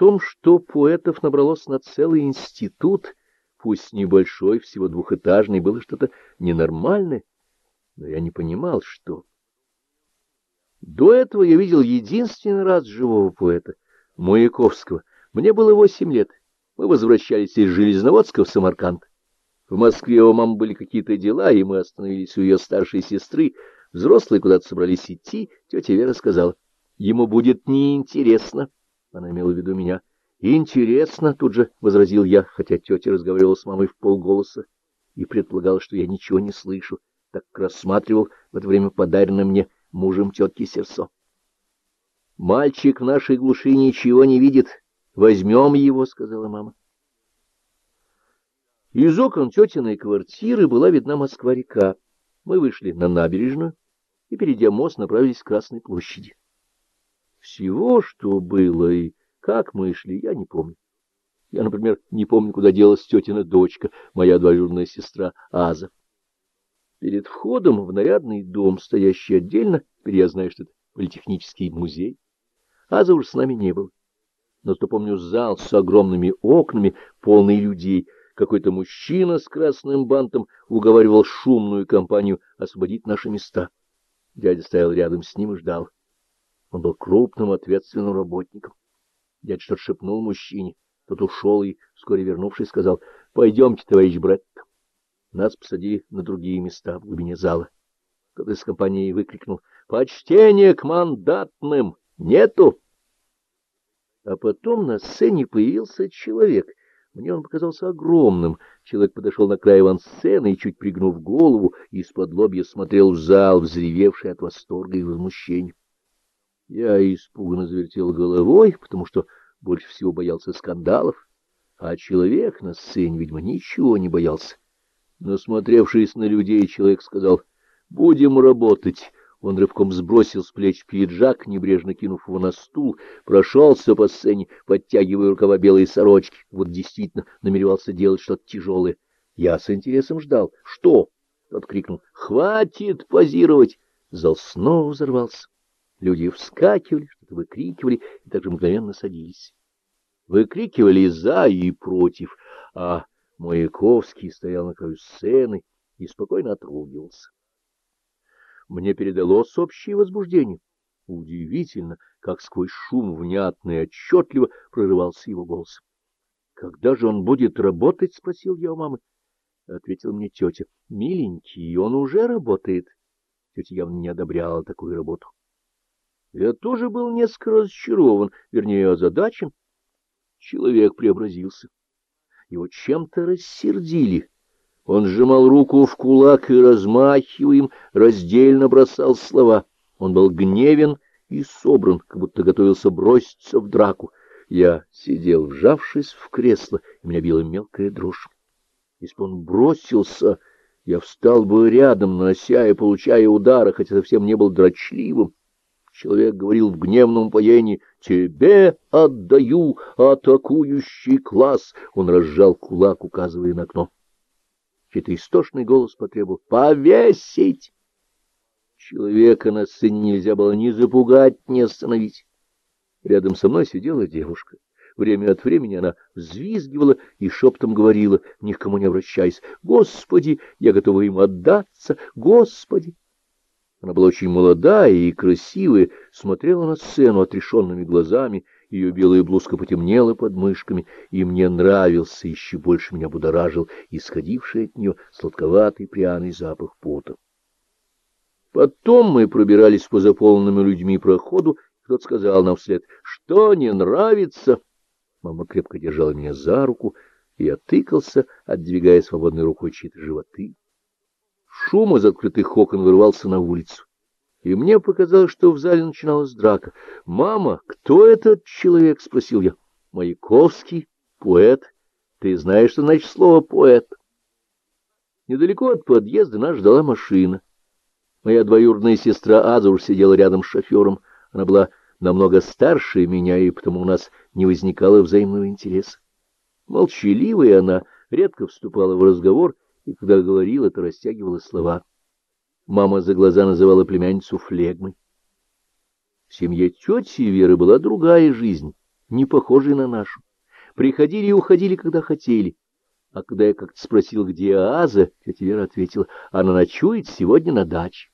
том, что поэтов набралось на целый институт, пусть небольшой, всего двухэтажный, было что-то ненормальное, но я не понимал, что... До этого я видел единственный раз живого поэта, Маяковского. Мне было восемь лет. Мы возвращались из Железноводска в Самарканд. В Москве у мамы были какие-то дела, и мы остановились у ее старшей сестры. Взрослые куда-то собрались идти. Тетя Вера сказала, ему будет неинтересно. Она имела в виду меня. Интересно, тут же возразил я, хотя тетя разговаривала с мамой в полголоса и предполагала, что я ничего не слышу, так как рассматривал в это время подаренное мне мужем тетки сердцо. «Мальчик в нашей глуши ничего не видит. Возьмем его», — сказала мама. Из окон тетиной квартиры была видна Москва-река. Мы вышли на набережную и, перейдя мост, направились к Красной площади. Всего, что было и как мы шли, я не помню. Я, например, не помню, куда делась тетина дочка, моя двоюродная сестра Аза. Перед входом в нарядный дом, стоящий отдельно, теперь я знаю, что это политехнический музей, Аза уж с нами не был. Но то помню зал с огромными окнами, полный людей. Какой-то мужчина с красным бантом уговаривал шумную компанию освободить наши места. Дядя стоял рядом с ним и ждал. Он был крупным, ответственным работником. Дядя что-то шепнул мужчине. Тот ушел и, вскоре вернувшись, сказал, — Пойдемте, товарищ Бретт. Нас посадили на другие места в глубине зала. Кто-то из компании выкрикнул, — Почтение к мандатным! Нету! А потом на сцене появился человек. Мне он показался огромным. Человек подошел на край авансцены и, чуть пригнув голову, из-под лобья смотрел в зал, взревевший от восторга и возмущения. Я испуганно завертел головой, потому что больше всего боялся скандалов, а человек на сцене, видимо, ничего не боялся. Насмотревшись на людей, человек сказал «Будем работать». Он рывком сбросил с плеч пиджак, небрежно кинув его на стул, прошелся по сцене, подтягивая рукава белой сорочки, вот действительно намеревался делать что-то тяжелое. Я с интересом ждал. «Что?» — тот крикнул. «Хватит позировать!» Зал снова взорвался. Люди вскакивали, что-то выкрикивали и также мгновенно садились. Выкрикивали «за» и «против», а Маяковский стоял на краю сцены и спокойно отругивался. Мне передалось общее возбуждение. Удивительно, как сквозь шум внятно и отчетливо прорывался его голос. — Когда же он будет работать? — спросил я у мамы. Ответила мне тетя. — Миленький, он уже работает. Тетя явно не одобряла такую работу. Я тоже был несколько разочарован, вернее, озадачен. Человек преобразился. Его чем-то рассердили. Он сжимал руку в кулак и, размахивая им, раздельно бросал слова. Он был гневен и собран, как будто готовился броситься в драку. Я сидел, вжавшись в кресло, и меня била мелкая дрожь. Если бы он бросился, я встал бы рядом, нанося и получая удары, хотя совсем не был дрочливым. Человек говорил в гневном упоении «Тебе отдаю атакующий класс!» Он разжал кулак, указывая на окно. Чей-то истошный голос потребовал «Повесить!» Человека на сцене нельзя было ни запугать, ни остановить. Рядом со мной сидела девушка. Время от времени она взвизгивала и шептом говорила, ни к кому не обращаясь, «Господи, я готова им отдаться! Господи!» Она была очень молодая и красивая, смотрела на сцену отрешенными глазами, ее белая блузка потемнела под мышками, и мне нравился, еще больше меня будоражил исходивший от нее сладковатый пряный запах пота. Потом мы пробирались по заполненному людьми проходу, кто-то сказал нам вслед, что не нравится. Мама крепко держала меня за руку, и я тыкался, отдвигая свободной рукой чьи-то животы. Шум из открытых окон вырвался на улицу, и мне показалось, что в зале начиналась драка. «Мама, кто этот человек?» — спросил я. «Маяковский, поэт. Ты знаешь, что значит слово «поэт»?» Недалеко от подъезда нас ждала машина. Моя двоюродная сестра Азур сидела рядом с шофером. Она была намного старше меня, и потому у нас не возникало взаимного интереса. Молчаливая она редко вступала в разговор, и когда говорила, то растягивала слова. Мама за глаза называла племянницу флегмой. В семье тети Веры была другая жизнь, не похожей на нашу. Приходили и уходили, когда хотели. А когда я как-то спросил, где Аза, тетя Вера ответила, она ночует сегодня на даче.